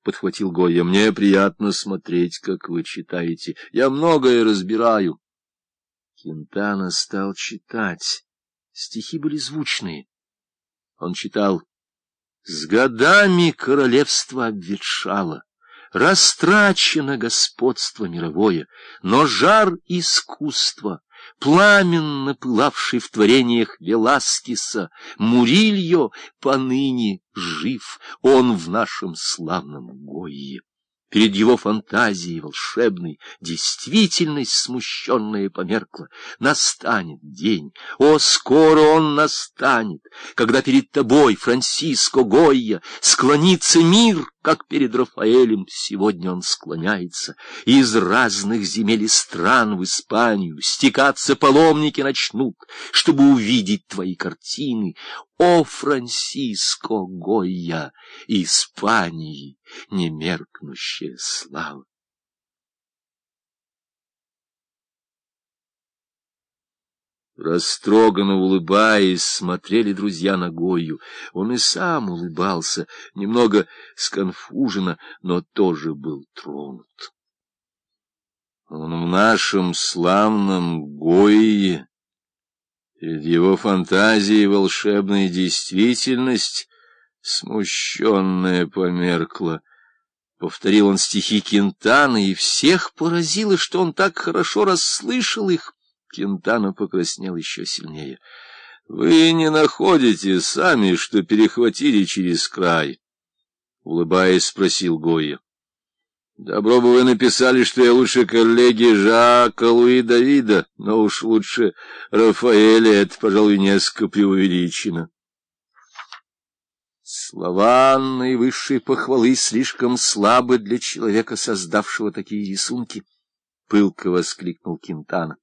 — подхватил Гойя. — Мне приятно смотреть, как вы читаете. Я многое разбираю. Кентана стал читать. Стихи были звучные. Он читал «С годами королевство обветшало, растрачено господство мировое, но жар искусства пламенно пылавший в творениях Веласкиса, Мурильо поныне жив, он в нашем славном Гойе. Перед его фантазией волшебной действительность смущенная померкла. Настанет день, о, скоро он настанет, когда перед тобой, Франсиско Гойя, склонится мир, как перед Рафаэлем сегодня он склоняется. Из разных земель и стран в Испанию стекаться паломники начнут, чтобы увидеть твои картины. О, Франсиско Гойя, Испании немеркнущая слава! Растроганно улыбаясь, смотрели друзья на Гою. Он и сам улыбался, немного сконфуженно, но тоже был тронут. Он в нашем славном Гойе, перед его фантазией волшебная действительность, смущенная, померкла. Повторил он стихи Кентана, и всех поразило, что он так хорошо расслышал их. Кентано покраснел еще сильнее. — Вы не находите сами, что перехватили через край? — улыбаясь, спросил Гойя. — Добро бы вы написали, что я лучше коллеги Жака Луи Давида, но уж лучше Рафаэля, это, пожалуй, несколько преувеличено. Слова наивысшей похвалы слишком слабы для человека, создавшего такие рисунки, — пылко воскликнул Кентана.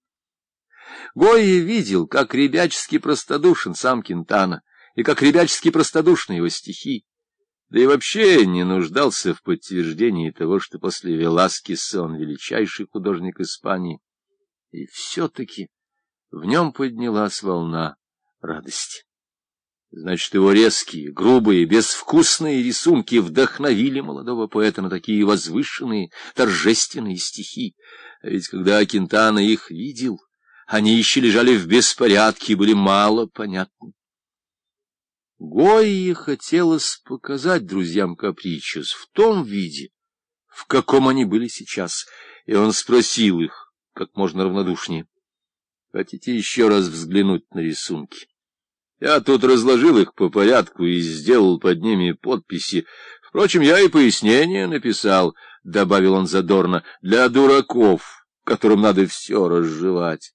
Гойя видел, как ребячески простодушен сам Кентана, и как ребячески простодушны его стихи, да и вообще не нуждался в подтверждении того, что после Веласкеса он величайший художник Испании. И все-таки в нем поднялась волна радости. Значит, его резкие, грубые, безвкусные рисунки вдохновили молодого поэта на такие возвышенные, торжественные стихи. А ведь когда Кентана их видел, они еще лежали в беспорядке и были мало понятны. Гойе хотелось показать друзьям Капричус в том виде, в каком они были сейчас, и он спросил их как можно равнодушнее. Хотите еще раз взглянуть на рисунки? Я тут разложил их по порядку и сделал под ними подписи. Впрочем, я и пояснение написал, — добавил он задорно, — для дураков, которым надо все разжевать.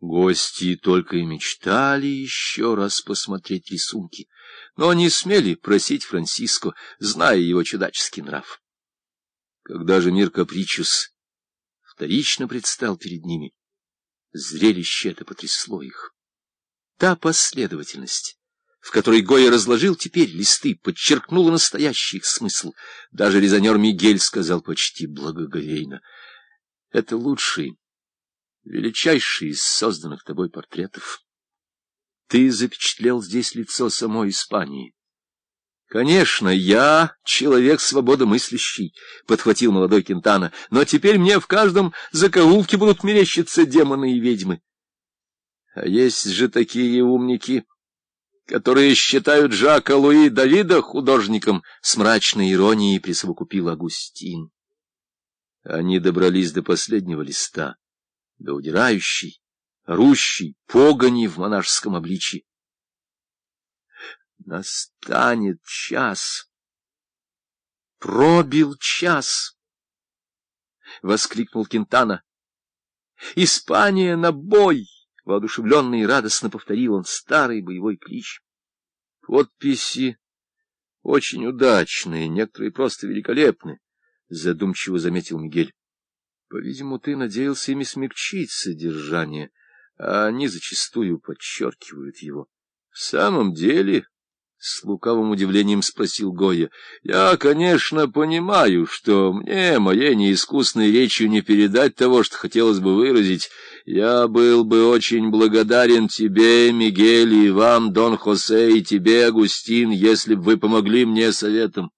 Гости только и мечтали еще раз посмотреть рисунки, но не смели просить Франциско, зная его чудаческий нрав. Когда же мир Капричус вторично предстал перед ними, зрелище это потрясло их. Та последовательность, в которой Гоя разложил теперь листы, подчеркнула настоящий их смысл. Даже резонер Мигель сказал почти благоговейно. — Это лучший величайший из созданных тобой портретов. Ты запечатлел здесь лицо самой Испании. Конечно, я человек свободомыслящий, — подхватил молодой Кентана, — но теперь мне в каждом закоулке будут мерещиться демоны и ведьмы. А есть же такие умники, которые считают Жака Луи Давида художником, с мрачной иронией присовокупил Агустин. Они добрались до последнего листа да удирающий, орущий, погони в монашеском обличье. Настанет час. Пробил час. — воскликнул Кентана. «Испания на бой!» — воодушевленный и радостно повторил он старый боевой клич. Подписи очень удачные, некоторые просто великолепны, — задумчиво заметил Мигель. По-видимому, ты надеялся ими смягчить содержание, а они зачастую подчеркивают его. — В самом деле, — с лукавым удивлением спросил Гоя, — я, конечно, понимаю, что мне, моей неискусной речью, не передать того, что хотелось бы выразить. Я был бы очень благодарен тебе, Мигель, и вам, Дон Хосе, и тебе, Агустин, если бы вы помогли мне советом.